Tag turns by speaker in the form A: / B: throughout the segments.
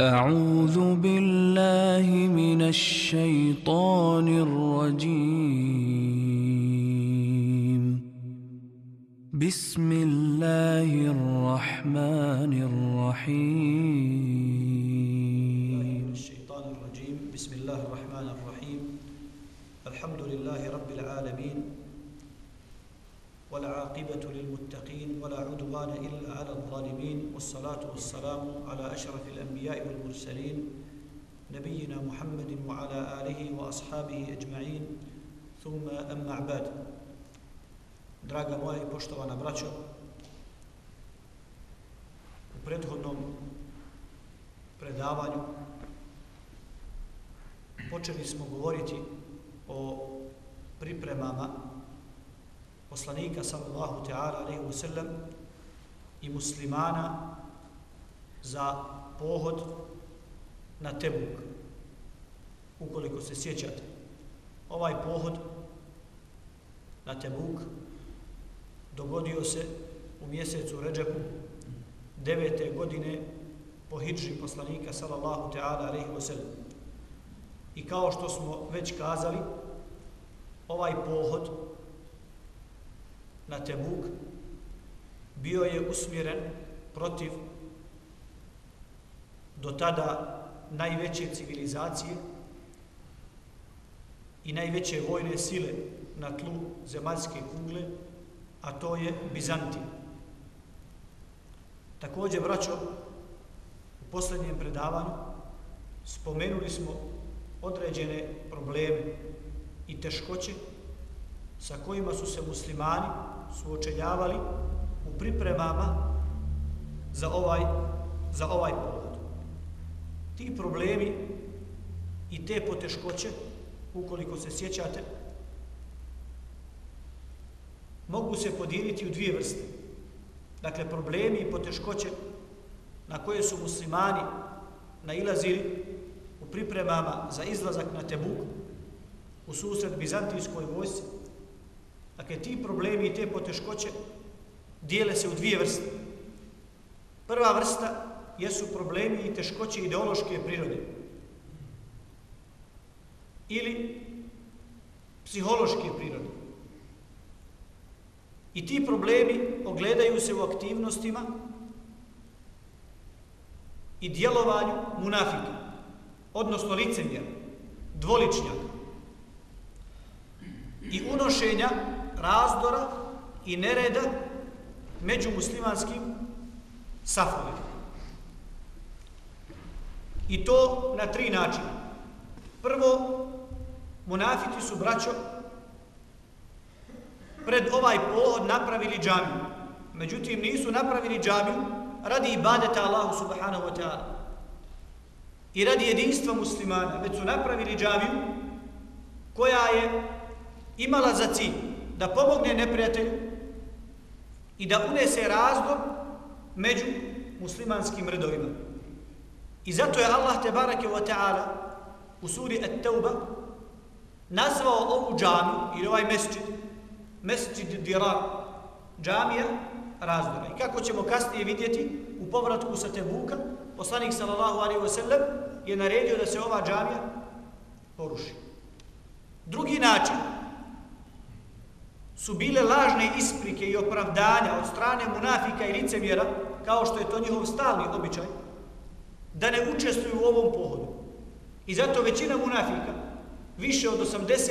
A: أعوذ بالله من الشيطان الرجيم. بسم الله الرحمن الرحيم.
B: الشيطان الرجيم. بسم الله الرحمن الرحيم. الحمد لله رب العالمين. والعاقبة للمتقين ولا عدوان إلا على الظالمين والصلاة والسلام على أشرف الأنبياء والمرسلين نبينا محمد وعلى آله وأصحابه أجمعين ثم أما بعد Draga moja i poštovana braćo, u prethodnom predavanju počeli smo govoriti o pripremama poslanika sallallahu ta'ala alaihi wa sallam i muslimana za pohod na Tebuk. Ukoliko se sjećate, ovaj pohod na Tebuk dogodio se u mjesecu Ređepu devete godine po hidži poslanika sallallahu ta'ala alaihi wa sallam. I kao što smo već kazali, ovaj pohod na Tebuk bio je usmjeren protiv do tada najveće civilizacije i najveće vojne sile na tlu zemaljske kugle, a to je Bizantija. Također, braćo, u posljednjem predavanju spomenuli smo određene probleme i teškoće sa kojima su se muslimani suočeljavali u pripremama za ovaj, za ovaj povod. Ti problemi i te poteškoće, ukoliko se sjećate, mogu se podijeliti u dvije vrste. Dakle, problemi i poteškoće na koje su muslimani nailazili u pripremama za izlazak na Tebuk u susret Bizantijskoj vojci. Dakle, ti problemi i te poteškoće dijele se u dvije vrste. Prva vrsta jesu problemi i teškoće ideološke prirode ili psihološke prirode. I ti problemi ogledaju se u aktivnostima i djelovanju munafika, odnosno licemjera, dvoličnjaka i unošenja razdora i nereda među muslimanskim safovima. I to na tri načina. Prvo, munafiti su braćo pred ovaj pohod napravili džamiju. Međutim, nisu napravili džamiju radi ibadeta Allahu subhanahu wa ta'ala i radi jedinstva muslimana, već su napravili džamiju koja je imala za cilj da pomogne neprijatelju i da unese razdor među muslimanskim redovima. I zato je Allah te barake wa ta'ala u suri At-Tauba nazvao ovu džamiju ili ovaj mesčid mesčid dirar džamija razdora. I kako ćemo kasnije vidjeti u povratku sa Tebuka, poslanik sallallahu alaihi wa sallam je naredio da se ova džamija poruši. Drugi način su bile lažne isprike i opravdanja od strane munafika i licemjera, kao što je to njihov stalni običaj, da ne učestvuju u ovom pohodu. I zato većina munafika, više od 80,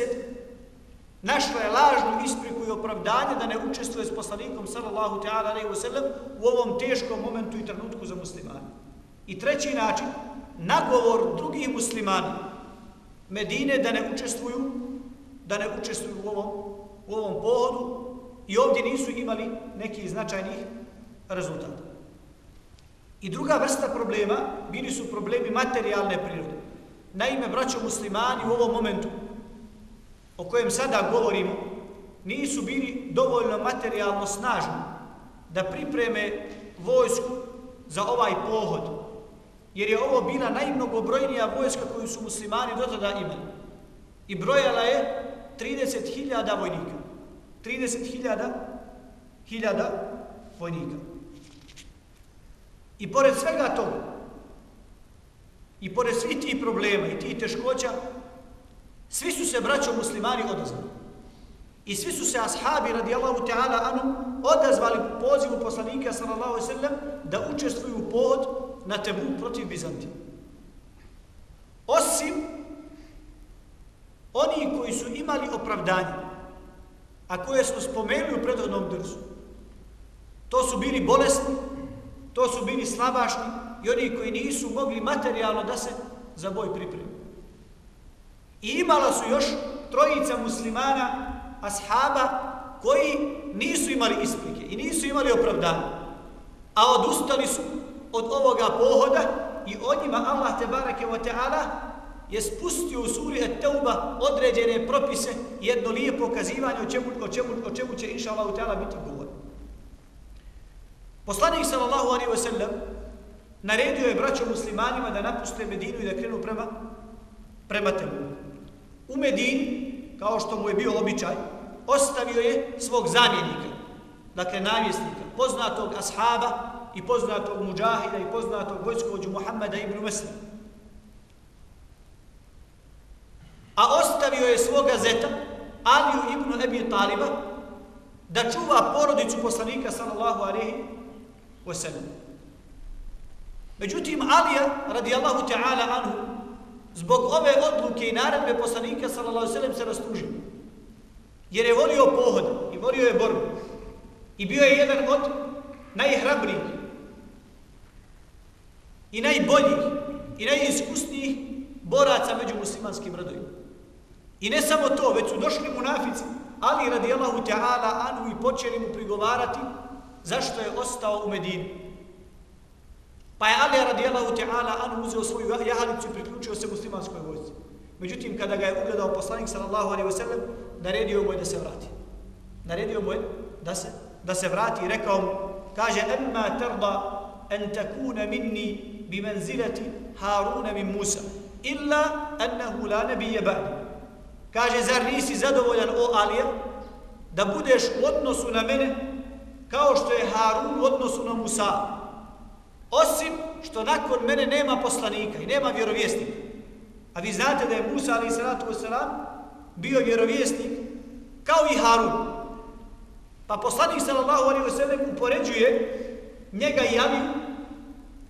B: našla je lažnu ispriku i opravdanje da ne učestvuje s poslanikom sallallahu ta'ala alaihi wasallam u ovom teškom momentu i trenutku za muslimane. I treći način, nagovor drugih muslimana Medine da ne učestvuju da ne učestvuju u ovom u ovom pohodu i ovdje nisu imali neki značajnih rezultata. I druga vrsta problema bili su problemi materijalne prirode. Naime, braćo muslimani u ovom momentu o kojem sada govorimo nisu bili dovoljno materijalno snažni da pripreme vojsku za ovaj pohod. Jer je ovo bila najmnogobrojnija vojska koju su muslimani do tada imali. I brojala je 30.000 vojnika. 30.000 hiljada vojnika. I pored svega toga, I pored svih tih problema i tih teškoća, svi su se braćo muslimani odazvali. I svi su se ashabi radijallahu ta'ala anu odazvali pozivu poslanika sallallahu alaihi sallam da učestvuju u pohod na tebu protiv Bizantije. Osim oni koji su imali opravdanje, a koje smo spomenuli u predhodnom drzu, to su bili bolesni, to su bili slabašni i oni koji nisu mogli materijalno da se za boj pripremi. I imala su još trojica muslimana, ashaba, koji nisu imali isprike i nisu imali opravdanje, a odustali su od ovoga pohoda i od njima Allah te barake wa ta'ala je spustio u suri Et-Tauba određene propise i jedno lijepo pokazivanje o čemu, o čemu, o čemu će inša Allah tela biti govor. Poslanik sallallahu alaihi wa sallam naredio je braćo muslimanima da napuste Medinu i da krenu prema, prema temu. U Medini, kao što mu je bio običaj, ostavio je svog zamjenika, dakle namjesnika, poznatog ashaba i poznatog muđahida i poznatog vojskovođu Muhammeda ibn Mesna. A ostavio je svoga zeta, Aliju ibn Ebi Taliba, da čuva porodicu poslanika sallallahu alaihi wa sallam. Međutim, Alija, radijallahu ta'ala anhu, zbog ove odluke i naredbe poslanika sallallahu alaihi wa se rastužio. Jer je volio pohod i volio je borbu. I bio je jedan od najhrabrijih i najboljih i najiskusnijih boraca među muslimanskim radovima. I ne samo to, već su došli munafici, ali radi Allahu Teala Anu i počeli mu prigovarati zašto je ostao u Medini. Pa je Ali radi Allahu Teala Anu uzeo svoju jahalicu i priključio se muslimanskoj vojci. Međutim, kada ga je ugledao poslanik sallallahu alaihi wasallam, naredio mu je da se vrati. Naredio mu je da se, da se vrati i rekao mu, kaže, emma tarda en takuna minni bi menzilati Haruna min Musa, illa ennehu la nebije ba'di. Kaže, zar nisi zadovoljan, o Alija, da budeš u odnosu na mene kao što je Harun u odnosu na Musa. Osim što nakon mene nema poslanika i nema vjerovjesnika. A vi znate da je Musa, ali i salatu wasalam, bio vjerovjesnik kao i Harun. Pa poslanik sallallahu alaihi wa upoređuje njega i Aliju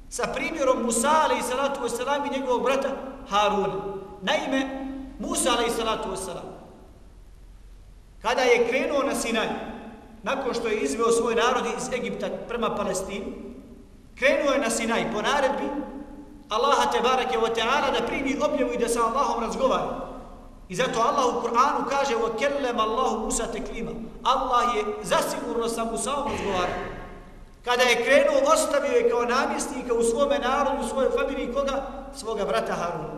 B: sa primjerom Musa ali salatu wasalam i njegovog brata Haruna. Naime, Musa alaih salatu wasalam, kada je krenuo na Sinaj, nakon što je izveo svoj narod iz Egipta prema Palestini, krenuo je na Sinaj po naredbi Allaha te barake wa ta'ala da primi objavu i da sa Allahom razgovara. I zato Allah u Kur'anu kaže وَكَلَّمَ اللَّهُ Musa teklima. Allah je zasigurno sa Musaom razgovarao. Kada je krenuo, ostavio je kao namjesnika u svome narodu, u svojoj familiji, koga? Svoga brata Haruna.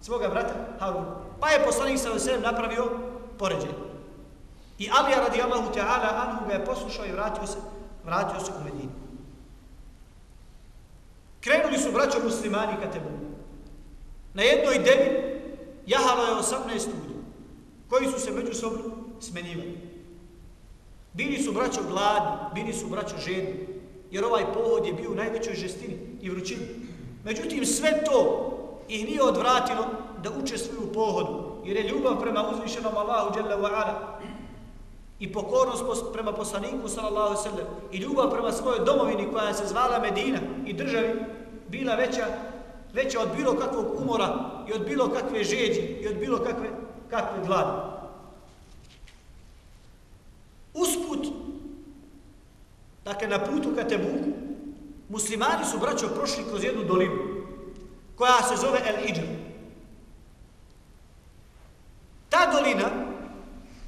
B: Svoga brata Haruna. Pa je poslanik sa Veselem napravio poređenje. I Alija radi Allahu Teala Anhu ga je poslušao i vratio se, vratio se u Medinu. Krenuli su braćo muslimani ka tebu. Na jednoj devi jahalo je 18 ljudi koji su se međusobno smenjivali. Bili su braćo gladni, bili su braćo žedni, jer ovaj pohod je bio u najvećoj žestini i vrućini. Međutim, sve to ih nije odvratilo da učestvuju u pohodu, jer je ljubav prema uzvišenom Allahu Jalla ve Ala i pokornost prema poslaniku sallallahu sallam i ljubav prema svojoj domovini koja se zvala Medina i državi bila veća, veća od bilo kakvog umora i od bilo kakve žeđi i od bilo kakve, kakve glade. Usput, dakle na putu ka Tebuku, muslimani su braćo prošli kroz jednu dolinu koja se zove El Hidr.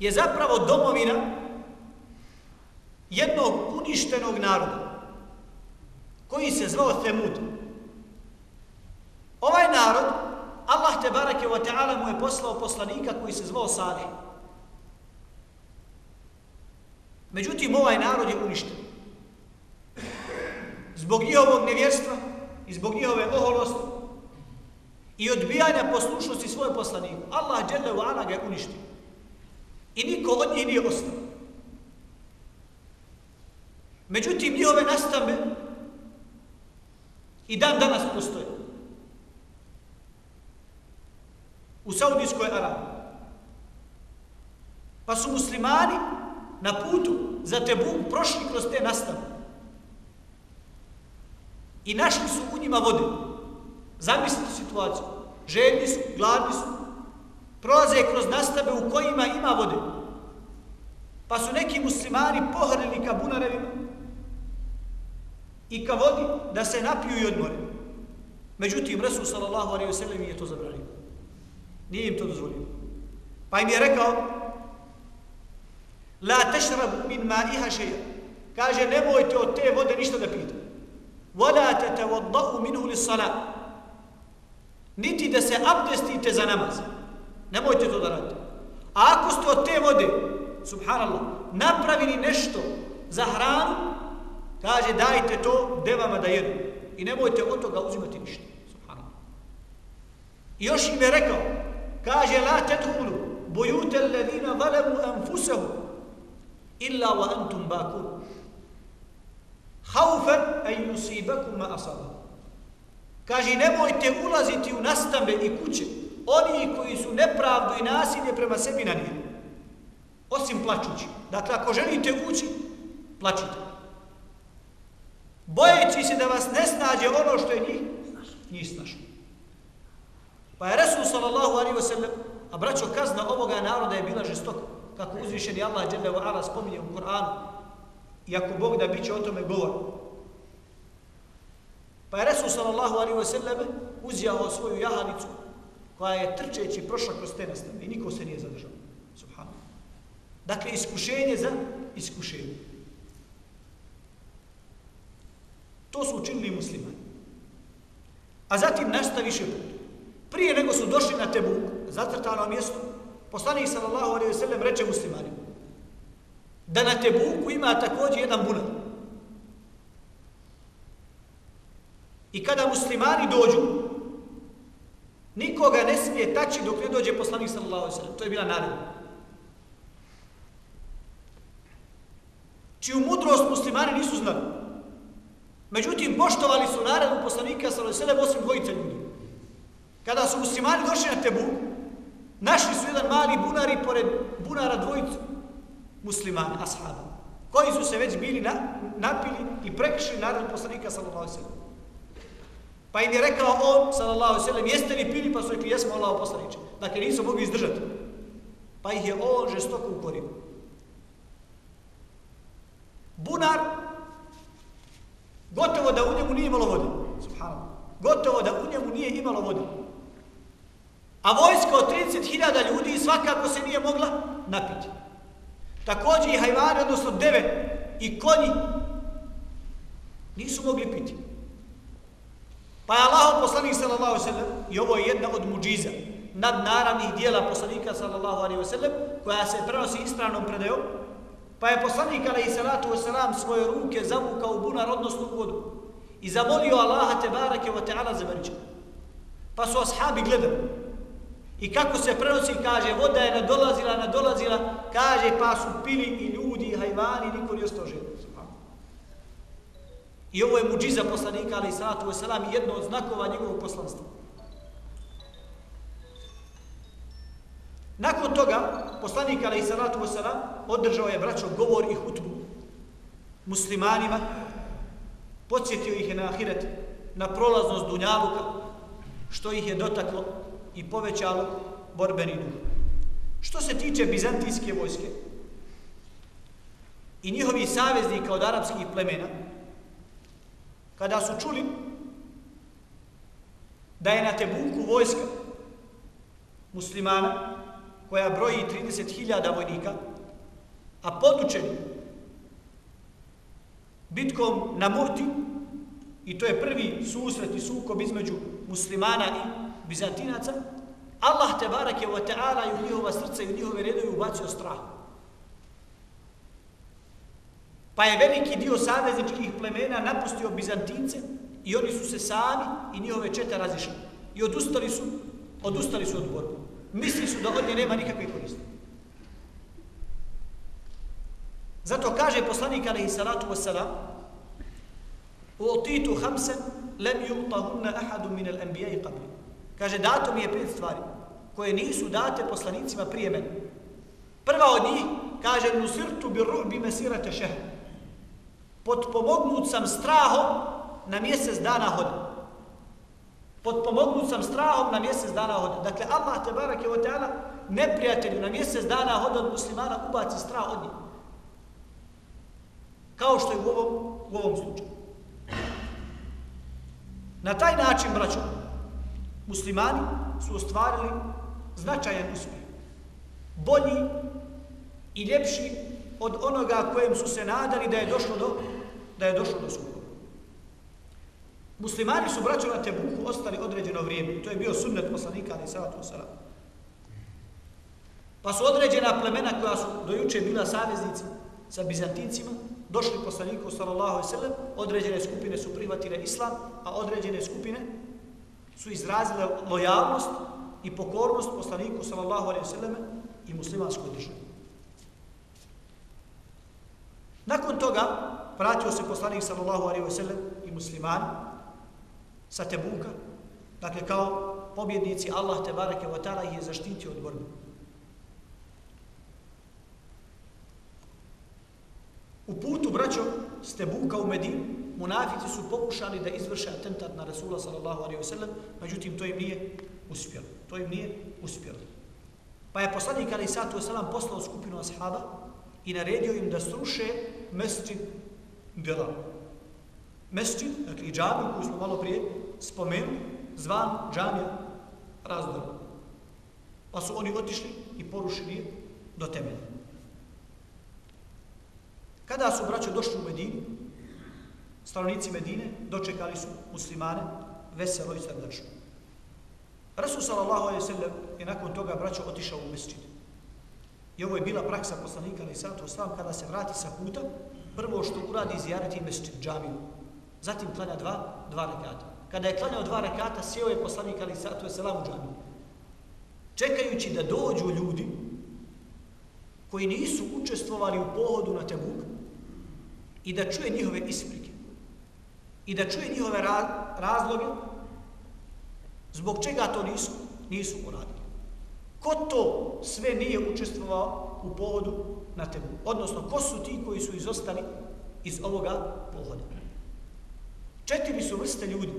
B: Je zapravo domovina jednog uništenog naroda koji se zvao Temud. Ovaj narod, Allah te barake wa ta'ala mu je poslao poslanika koji se zvao Salih. Međutim, ovaj narod je uništen. Zbog njihovog nevjerstva i zbog njihove oholosti i odbijanja poslušnosti svoje poslaniku, Allah dželle ve ala ga je uništio. I niko od njih nije ostao. Međutim, njihove nastave i dan danas postoje. u Saudijskoj Arabiji. Pa su muslimani na putu za Tebuk prošli kroz te nastave. I našli su u njima vode. Zamislite situaciju. Željni su, gladni su, prolaze kroz nastave u kojima ima vode. Pa su neki muslimani pohrlili ka bunarevima i ka vodi da se napiju i odmore. Međutim, Resul sallallahu alaihi wa sallam je to zabranio. Nije im to dozvolio. Pa im je rekao La tešrabu min ma'iha šeja. Kaže, nemojte od te vode ništa da pijete. Voda te te minhu li salat. Niti da se abdestite za namaz. Nemojte to da radite. A ako ste od te vode, subhanallah, napravili nešto za hranu, kaže dajte to devama da jedu. I nemojte od toga uzimati ništa. Subhanallah. I još im je rekao, kaže la tedhulu bojute alladina valemu anfusehu illa wa antum bakun. Haufen an yusibakum ma asaba. Kaže nemojte ulaziti u nastambe i kuće oni koji su nepravdu i nasilje prema sebi nanijeli. Osim plačući. Dakle, ako želite ući, plačite. Bojeći se da vas ne snađe ono što je njih, njih snašlo. Pa je Resul sallallahu alaihi wa sallam, a braćo kazna ovoga naroda je bila žestoka, kako uzvišeni Allah dželle wa ala spominje u Kur'anu. I ako Bog da biće o tome govor. Pa je Resul sallallahu alaihi wa sallam uzjao svoju jahalicu koja je trčeći prošla kroz te nastave i niko se nije zadržao. Subhano. Dakle, iskušenje za iskušenje. To su učinili muslimani. A zatim nastaviše put. Prije nego su došli na Tebuk, zatrtano mjesto, poslanik sallallahu alaihi sallam reče muslimanima da na Tebuku ima također jedan bunar. I kada muslimani dođu, Nikoga ne smije taći dok ne dođe poslanik sallallahu alejhi ve sellem. To je bila naredba. Čiju mudrost muslimani nisu znali. Međutim, poštovali su naredbu poslanika sallallahu alejhi ve sellem osim dvojice ljudi. Kada su muslimani došli na Tebu, našli su jedan mali bunar i pored bunara dvojicu muslimana, ashaba, koji su se već bili na, napili i prekšli naredbu poslanika sallallahu alejhi ve sellem. Pa im je rekao on, sallallahu sallam, jeste li pili? Pa su rekli, jesmo Allah poslaniče. Dakle, nisu mogli izdržati. Pa ih je on žestoko ukorio. Bunar, gotovo da u njemu nije imalo vode. Subhanallah. Gotovo da u njemu nije imalo vode. A vojska od 30.000 ljudi svakako se nije mogla napiti. Također i hajvani, odnosno devet i konji, nisu mogli piti. Pa je Allah poslanik sallallahu alaihi sallam, i ovo je jedna od muđiza, nadnaravnih dijela poslanika sallallahu alaihi sallam, koja se prenosi istranom predeo, pa je poslanik alaihi sallatu selam svoje ruke zavukao u bunar odnosnu vodu i zamolio Allaha te barake wa ta'ala za veričan. Pa su ashabi gledali. I kako se prenosi, kaže, voda je nadolazila, nadolazila, kaže, pa su pili i ljudi, i hajvani, niko nije ostao. I ovo je muđiza poslanika, ali i salatu wasalam, jedno od znakova njegovog poslanstva. Nakon toga, poslanik, ali i salatu wasalam, održao je braćo govor i hutbu muslimanima, podsjetio ih je na ahiret, na prolaznost Dunjavuka, što ih je dotaklo i povećalo borbeni duh. Što se tiče bizantijske vojske i njihovi saveznika od arapskih plemena, kada su čuli da je na Tebuku vojska muslimana koja broji 30.000 vojnika, a potučeni bitkom na Murti, i to je prvi susret i sukob između muslimana i bizantinaca, Allah te barak je wa ta'ala i u njihova srca i u njihove redove ubacio strah. Pa je veliki dio savezničkih plemena napustio Bizantince i oni su se sami i njihove čete razišli. I odustali su, odustali su od borbe. Misli su da od nje nema nikakve koriste. Zato kaže poslanik alaihi salatu wassalam Utitu hamsen lem yu'tahunna ahadu min al anbiya qabli. Kaže dato mi je pet stvari koje nisu date poslanicima prije mene. Prva od njih kaže nusirtu bi ru'bi mesirate šehr. Potpomognut sam strahom na mjesec dana hoda. Potpomognut sam strahom na mjesec dana hoda. Dakle, Allah te barake o teala neprijatelju na mjesec dana hoda od muslimana ubaci strah od njih. Kao što je u ovom, u ovom slučaju. Na taj način, braćo, muslimani su ostvarili značajan uspjeh. Bolji i ljepši od onoga kojem su se nadali da je došlo do da je došlo do sukoba. Muslimani su braćo na Tebuku ostali određeno vrijeme. To je bio sunnet poslanika ali salatu wasalam. Pa su određena plemena koja su dojuče bila saveznici sa Bizantincima, došli poslaniku sallallahu alejhi ve sellem, određene skupine su prihvatile islam, a određene skupine su izrazile lojalnost i pokornost poslaniku sallallahu alejhi ve selleme i muslimanskoj državi. Nakon toga vratio se poslanik sallallahu alejhi ve sellem i muslimani sa Tebuka, dakle kao pobjednici Allah te bareke wa taala ih je zaštitio od borbe. U putu, braćo, s Tebuka u Medinu, munafici su pokušali da izvrše atentat na Rasula sallallahu alaihi wa sallam, međutim, to im nije uspjelo. To im nije uspjelo. Pa je poslanik alaihi sallatu sallam poslao skupinu ashaba i naredio im da sruše mesčin Dela. Mesčin, dakle i džamiju koju smo malo prije spomenuli, zvan džamija razdora. Pa su oni otišli i porušili do temelja. Kada su braćo došli u Medinu, stanovnici Medine dočekali su muslimane veselo i srdačno. Rasul sallallahu alejhi ve je nakon toga braćo otišao u mesdžid. I ovo je bila praksa poslanika ali sallatu sam kada se vrati sa puta, prvo što uradi zijareti mesdžid džamiju. Zatim klanja dva, dva rekata. Kada je klanjao dva rekata, sjeo je poslanik ali sallatu vesselam u džamiju. Čekajući da dođu ljudi koji nisu učestvovali u pohodu na Tebuk i da čuje njihove isprike i da čuje njihove razloge zbog čega to nisu, nisu uradili. Ko to sve nije učestvovao u pohodu na tebu? Odnosno, ko su ti koji su izostali iz ovoga pohoda? Četiri su vrste ljudi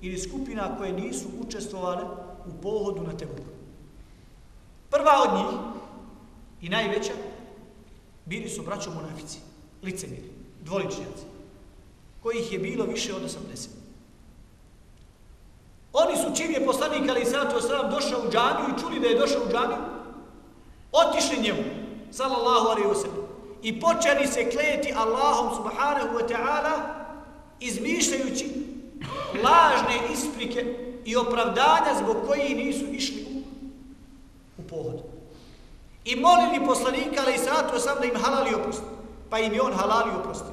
B: ili skupina koje nisu učestvovale u pohodu na tebu. Prva od njih i najveća bili su braćo monafici, licemiri, dvoličnjaci, kojih je bilo više od 80. Oni su čim je poslanik Ali Sallatu Wasallam došao u džamiju i čuli da je došao u džamiju, otišli njemu, sallallahu alaihi wasallam, i počeli se kleti Allahom subhanahu wa ta'ala, izmišljajući lažne isprike i opravdanja zbog koji nisu išli u, u pohod. i molili poslanika ali sallatu sam da im halali oprosti. Pa im je on halali oprosti.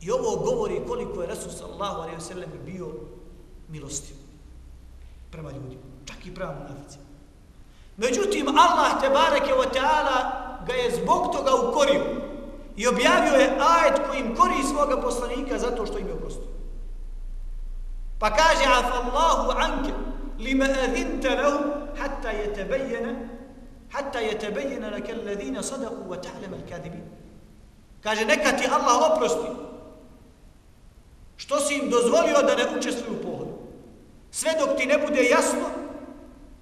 B: I ovo govori koliko je Rasul sallallahu alaihi wa sallam bio milostiv prema ljudima, čak i prema munaficima. Međutim, Allah te bareke o ta'ala ga je zbog toga ukorio i objavio je ajet kojim kori svoga poslanika zato što im je oprostio. Pa kaže, afallahu anke lima adhinte lehu, hatta je tebejene hatta yatabayyana laka alladhina sadaku wa ta'lam al-kadibin. Kaže neka ti Allah oprosti. Što si im dozvolio da ne učestvuju u? Sve dok ti ne bude jasno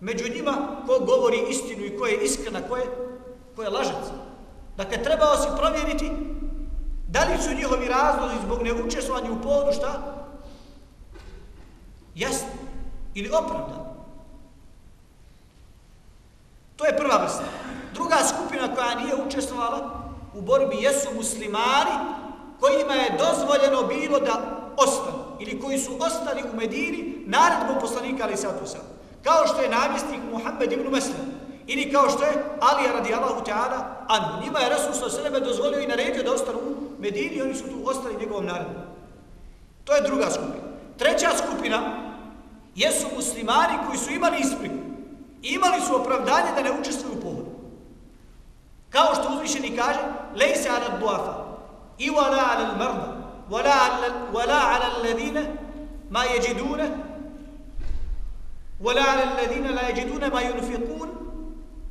B: među njima ko govori istinu i ko je iskrena, ko je, ko je lažac. Dakle, trebao si provjeriti da li su njihovi razlozi zbog neučestvovanja u povodu šta? Jasno. Ili opravdano. To je prva vrsta. Druga skupina koja nije učestvovala u borbi jesu muslimani kojima je dozvoljeno bilo da ostanu ili koji su ostali u Medini naredbom poslanika ali sallatu sallam. Kao što je namjestnik Muhammed ibn Meslim ili kao što je Ali radijallahu ta'ala anu. Njima je Rasul sallam dozvolio i naredio da ostanu u Medini i oni su tu ostali njegovom naredbom. To je druga skupina. Treća skupina jesu muslimani koji su imali ispriku imali su opravdanje da ne učestvuju u pohodu. Kao što uzvišeni kaže, lejse ala duafa, i wala ala mrda, wala ala, wala ala alladine, ma jeđidune, وَلَا عَلَى الَّذِينَ لَا يَجِدُونَ مَا يُنْفِقُونَ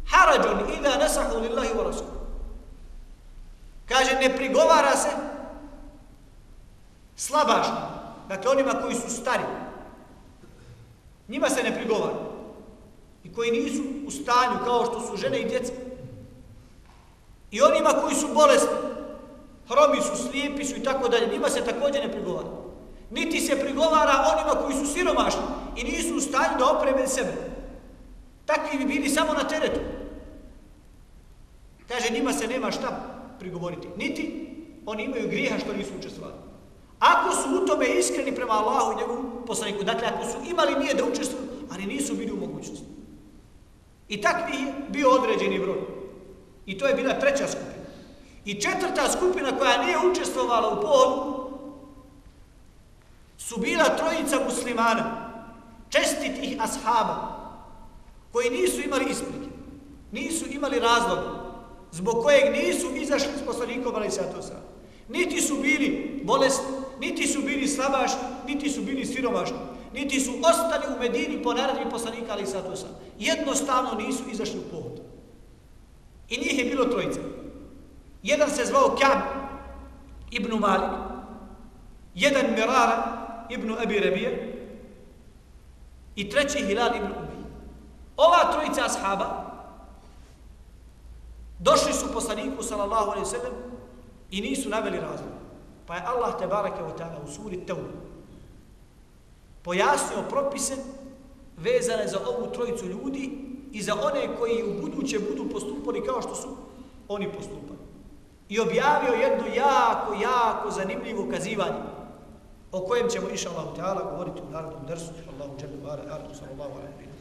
B: حَرَجٌ إِذَا نَسَحُوا لِلَّهِ وَرَسُولُ Kaže, ne prigovara se slabašno, dakle onima koji su stari, njima se ne prigovara i koji nisu u stanju kao što su žene i djeca. I onima koji su bolesni, hromi su, slijepi su i tako dalje, njima se također ne prigovara. Niti se prigovara onima koji su siromašni i nisu u stanju da opreme sebe. Takvi bi bili samo na teretu. Kaže, njima se nema šta prigovoriti. Niti oni imaju grijeha što nisu učestvovali. Ako su u tome iskreni prema Allahu i njegovom poslaniku, dakle, ako su imali nije da učestvuju, ali nisu bili u mogućnosti. I takvi je bio određeni broj. I to je bila treća skupina. I četvrta skupina koja nije učestvovala u pohodu su bila trojica muslimana, čestitih ashaba, koji nisu imali isprike, nisu imali razlog, zbog kojeg nisu izašli s poslanikom, ali se. Niti su bili bolesni, niti su bili slabašni, niti su bili siromašni, niti su ostali u Medini po naredbi poslanika, ali Satosa. Jednostavno nisu izašli u pohod. I njih je bilo trojica. Jedan se zvao Kab ibn Malik, jedan Mirara ibn Abi Rabije i treći Hilal ibn Ubi. Ova trojica ashaba došli su poslaniku sallallahu alaihi sallam i nisu naveli razlog. Pa je Allah te barake u ta'ala u suri Tawba pojasnio propise vezane za ovu trojicu ljudi i za one koji u buduće budu postupali kao što su oni postupali. I objavio jedno jako, jako zanimljivo kazivanje o kojem ćemo, iša Allah, govoriti u narodnom drsu. Allahu, čelu, ala, ala, sallallahu, alaihi wa